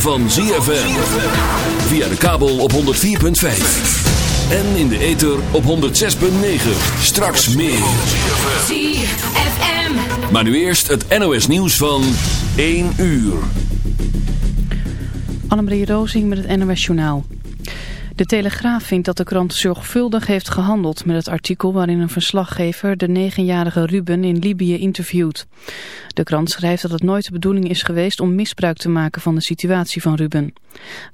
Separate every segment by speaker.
Speaker 1: van ZFM. Via de kabel op 104.5. En in de ether op 106.9. Straks meer.
Speaker 2: ZFM.
Speaker 1: Maar nu eerst het NOS nieuws van 1 uur.
Speaker 3: Annemarie Rozing met het NOS Journaal. De Telegraaf vindt dat de krant zorgvuldig heeft gehandeld met het artikel waarin een verslaggever de negenjarige Ruben in Libië interviewt. De krant schrijft dat het nooit de bedoeling is geweest om misbruik te maken van de situatie van Ruben.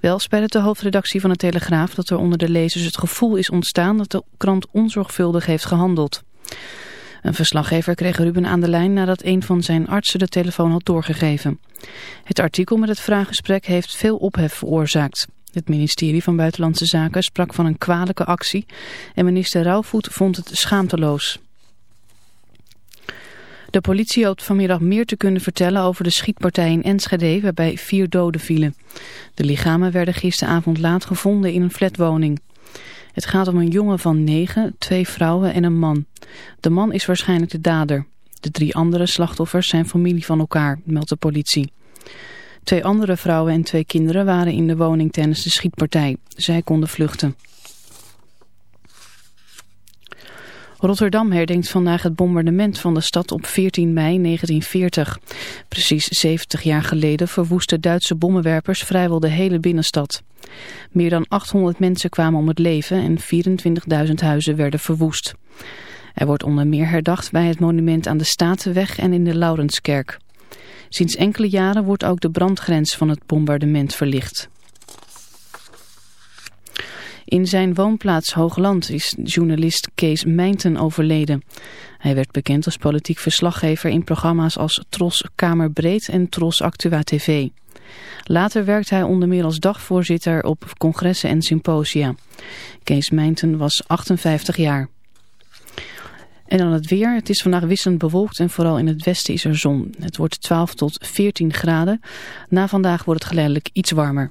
Speaker 3: Wel spijt de hoofdredactie van de Telegraaf dat er onder de lezers het gevoel is ontstaan dat de krant onzorgvuldig heeft gehandeld. Een verslaggever kreeg Ruben aan de lijn nadat een van zijn artsen de telefoon had doorgegeven. Het artikel met het vraaggesprek heeft veel ophef veroorzaakt. Het ministerie van Buitenlandse Zaken sprak van een kwalijke actie en minister Rauwvoet vond het schaamteloos. De politie hoopt vanmiddag meer te kunnen vertellen over de schietpartij in Enschede waarbij vier doden vielen. De lichamen werden gisteravond laat gevonden in een flatwoning. Het gaat om een jongen van negen, twee vrouwen en een man. De man is waarschijnlijk de dader. De drie andere slachtoffers zijn familie van elkaar, meldt de politie. Twee andere vrouwen en twee kinderen waren in de woning tijdens de schietpartij. Zij konden vluchten. Rotterdam herdenkt vandaag het bombardement van de stad op 14 mei 1940. Precies 70 jaar geleden verwoesten Duitse bommenwerpers vrijwel de hele binnenstad. Meer dan 800 mensen kwamen om het leven en 24.000 huizen werden verwoest. Er wordt onder meer herdacht bij het monument aan de Statenweg en in de Laurenskerk. Sinds enkele jaren wordt ook de brandgrens van het bombardement verlicht. In zijn woonplaats Hoogland is journalist Kees Mijnten overleden. Hij werd bekend als politiek verslaggever in programma's als Tros Kamerbreed en Tros Actua TV. Later werkte hij onder meer als dagvoorzitter op congressen en symposia. Kees Mijnten was 58 jaar. En dan het weer. Het is vandaag wisselend bewolkt en vooral in het westen is er zon. Het wordt 12 tot 14 graden. Na vandaag wordt het geleidelijk iets warmer.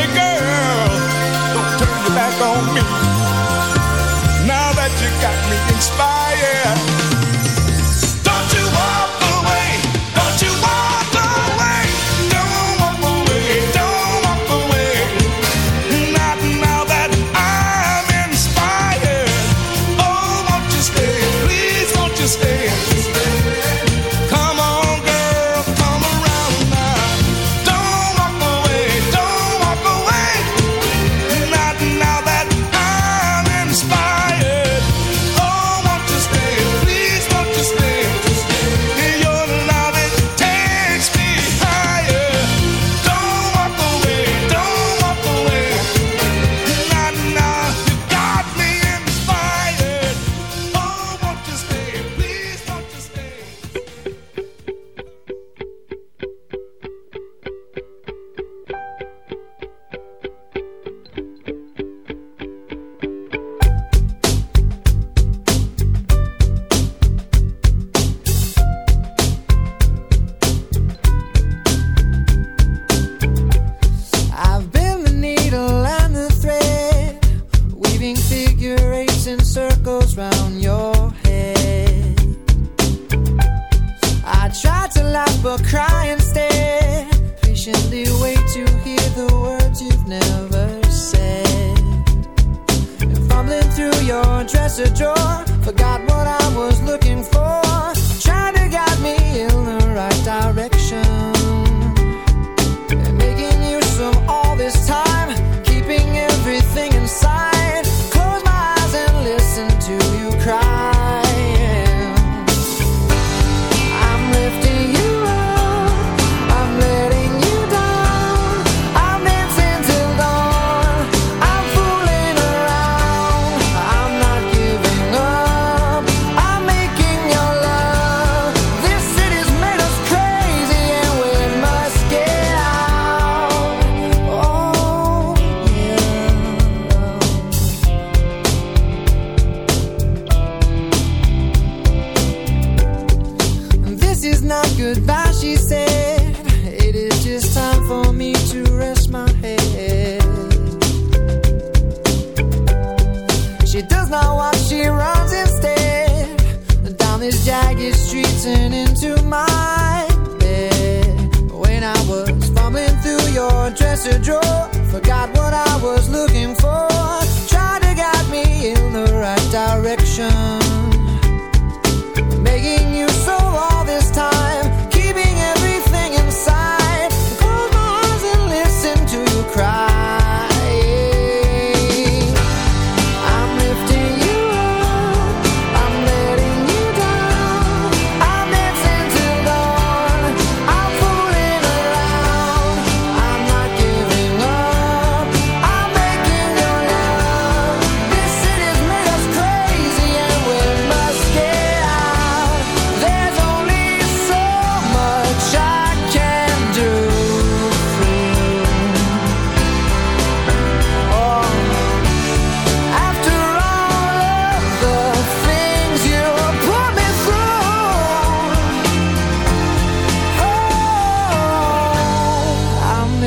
Speaker 4: me, girl. Don't turn your back on me. Now that you got me inspired.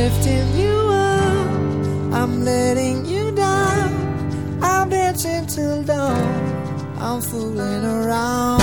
Speaker 5: lifting you up, I'm letting you down. I'm dancing till dawn, I'm fooling around.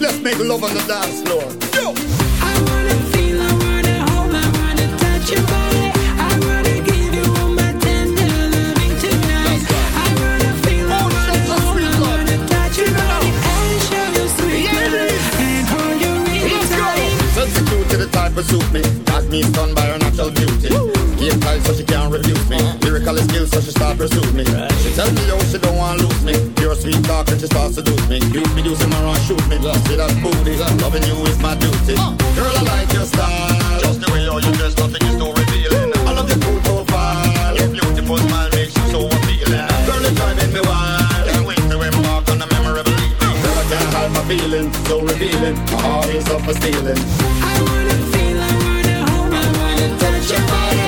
Speaker 6: Let's make love on the dance floor. Yo!
Speaker 5: I wanna feel, I wanna hold, I wanna touch your body.
Speaker 6: Oh, to the type suit me. Got me stunned by her natural beauty. Game tight so she can't refuse me. Lyrical skills so she start pursue me. She tell me yo she don't want lose sweet talk and she start seduce me. You be using my run shoot me. See that booty. Loving you is my duty. Girl I like your style. Just the way you you dress, nothing is too revealing. I love your cool profile. Your beautiful smile makes you so appealing. Girl it's driving me wild. Can't wait to embark on a memorable evening. Girl I can't hide my feelings, so revealing. My heart is up for stealing.
Speaker 5: I wanna feel, I wanna hold, I wanna touch your body.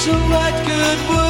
Speaker 2: so what good would?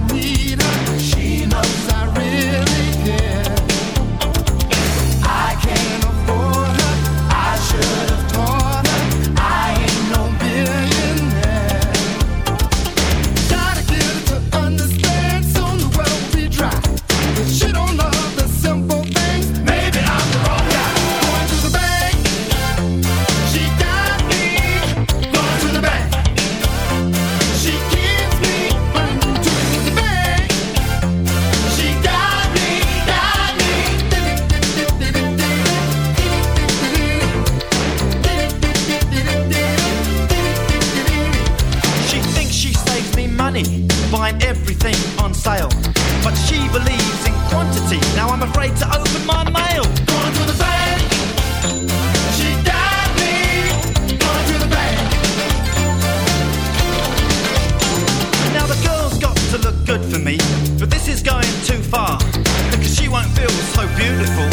Speaker 7: wonderful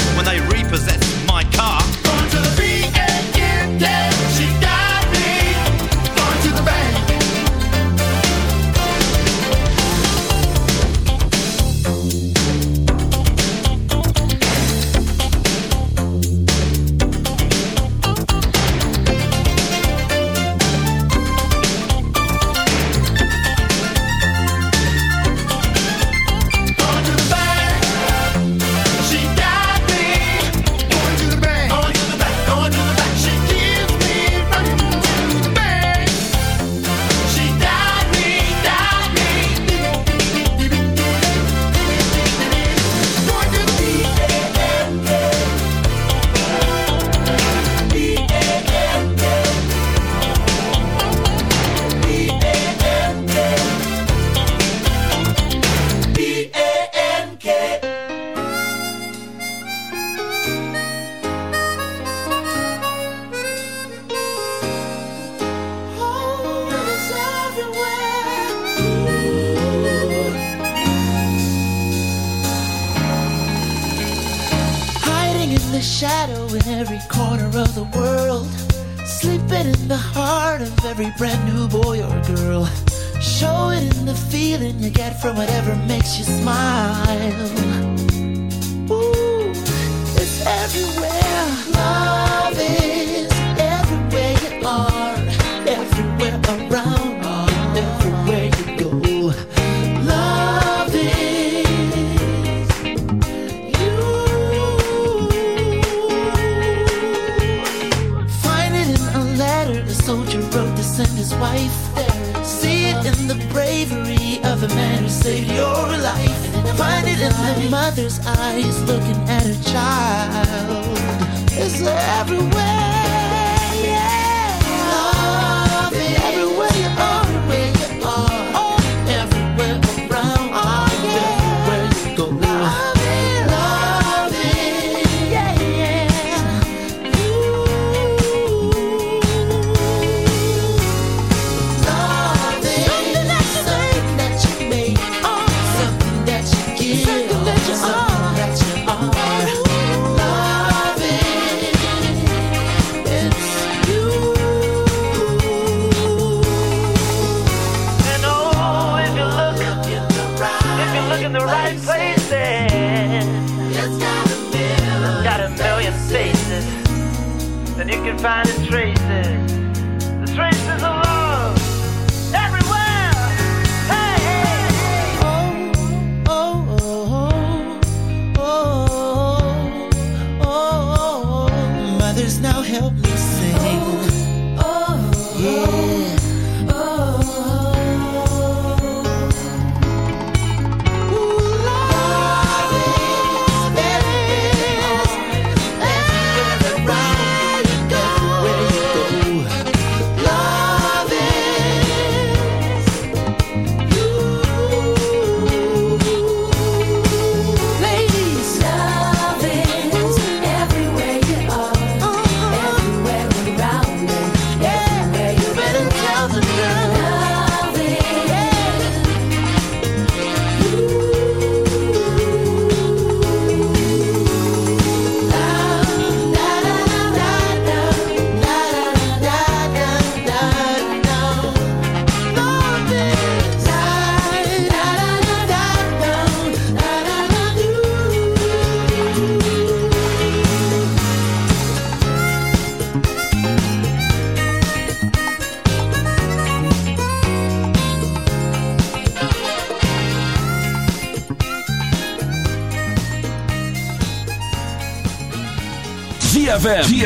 Speaker 7: can find
Speaker 8: a trace.